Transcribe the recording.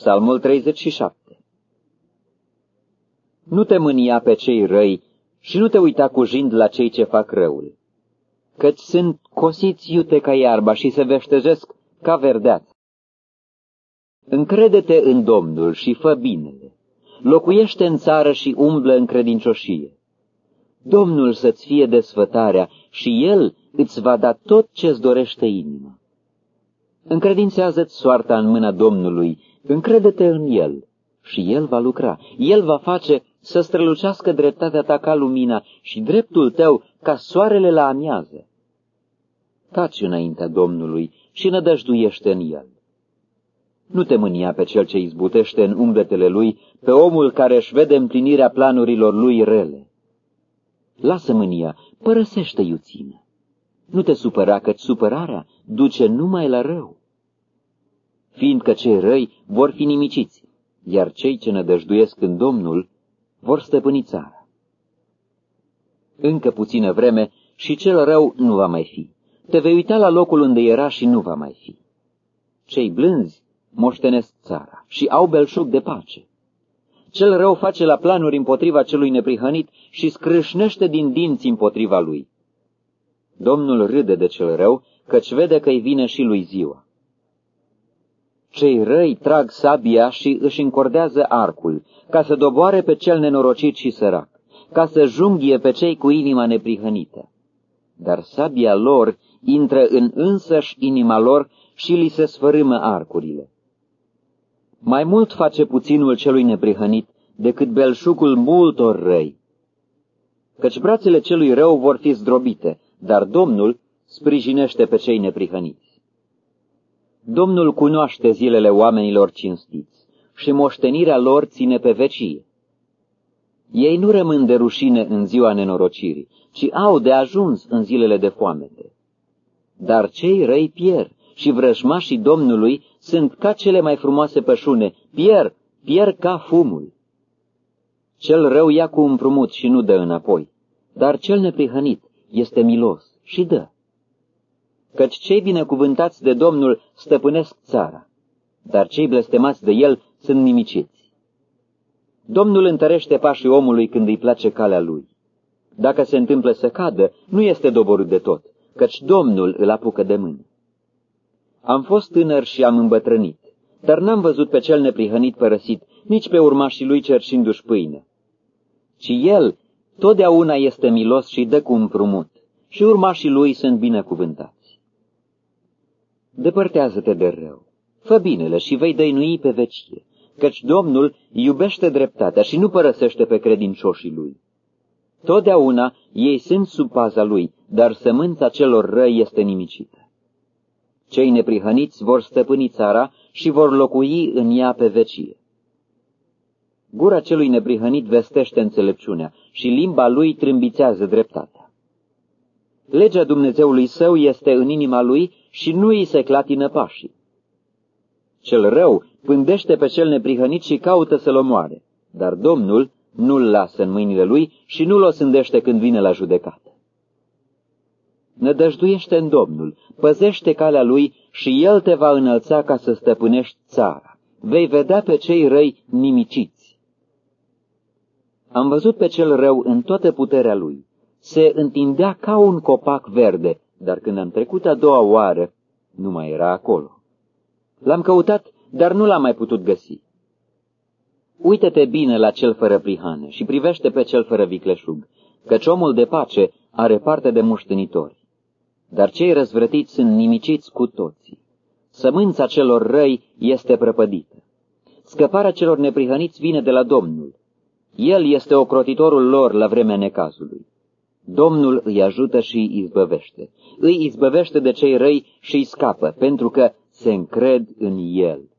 Psalmul 37 Nu te mânia pe cei răi și nu te uita cu jind la cei ce fac răul, căci sunt cosiți iute ca iarba și se veștejesc ca verdeață. Încrede-te în Domnul și fă binele, locuiește în țară și umblă în credincioșie. Domnul să-ți fie desfătarea și El îți va da tot ce-ți dorește inima. Încredințează-ți soarta în mâna Domnului, încrede-te în El și El va lucra. El va face să strălucească dreptatea ta ca lumina și dreptul tău ca soarele la amiază. Taci înaintea Domnului și nădăjduiește în El. Nu te mânia pe cel ce izbutește în umbletele lui, pe omul care își vede împlinirea planurilor lui rele. Lasă mânia, părăsește iuțimea. Nu te supăra, căci supărarea duce numai la rău. Fiindcă cei răi vor fi nimiciți, iar cei ce nădăjduiesc în Domnul vor stăpâni țara. Încă puțină vreme și cel rău nu va mai fi. Te vei uita la locul unde era și nu va mai fi. Cei blânzi moștenesc țara și au belșug de pace. Cel rău face la planuri împotriva celui neprihănit și scrâșnește din dinți împotriva lui. Domnul râde de cel rău, căci vede că-i vine și lui ziua. Cei răi trag sabia și își încordează arcul, ca să doboare pe cel nenorocit și sărac, ca să junghie pe cei cu inima neprihănită. Dar sabia lor intră în însăși inima lor și li se sfărâmă arcurile. Mai mult face puținul celui neprihănit decât belșugul multor răi. Căci brațele celui rău vor fi zdrobite, dar Domnul sprijinește pe cei neprihăniți. Domnul cunoaște zilele oamenilor cinstiți și moștenirea lor ține pe vecie. Ei nu rămân de rușine în ziua nenorocirii, ci au de ajuns în zilele de foamete. Dar cei răi pierd și vrăjmașii Domnului sunt ca cele mai frumoase pășune, pierd, pierd ca fumul. Cel rău ia cu împrumut și nu dă înapoi, dar cel neprihănit este milos și dă. Căci cei binecuvântați de Domnul stăpânesc țara, dar cei blestemați de el sunt nimiciți. Domnul întărește pașii omului când îi place calea lui. Dacă se întâmplă să cadă, nu este doborât de tot, căci Domnul îl apucă de mână. Am fost tânăr și am îmbătrânit, dar n-am văzut pe cel neprihănit părăsit, nici pe urmașii lui cerșindu-și pâine. Ci el totdeauna este milos și dă cu împrumut, și urmașii lui sunt binecuvântați. Depărtează-te de rău, fă binele și vei dăinui pe vecie, căci Domnul iubește dreptatea și nu părăsește pe credincioșii lui. Totdeauna ei sunt sub paza lui, dar sămânța celor răi este nimicită. Cei neprihăniți vor stăpâni țara și vor locui în ea pe vecie. Gura celui neprihănit vestește înțelepciunea și limba lui trâmbițează dreptatea. Legea Dumnezeului său este în inima lui și nu îi se clatină pașii. Cel rău pândește pe cel neprihănit și caută să-l omoare, dar Domnul nu-l lasă în mâinile lui și nu-l osândește când vine la judecată. Nădăjduiește în Domnul, păzește calea lui și el te va înălța ca să stăpânești țara. Vei vedea pe cei răi nimiciți. Am văzut pe cel rău în toată puterea lui. Se întindea ca un copac verde, dar când am trecut a doua oară, nu mai era acolo. L-am căutat, dar nu l-am mai putut găsi. Uită-te bine la cel fără prihană și privește pe cel fără vicleșug, căci omul de pace are parte de muștenitori dar cei răzvrătiți sunt nimiciți cu toții. Sămânța celor răi este prăpădită. Scăparea celor neprihăniți vine de la Domnul. El este ocrotitorul lor la vremea necazului. Domnul îi ajută și îi izbăvește. Îi izbăvește de cei răi și îi scapă, pentru că se încred în El.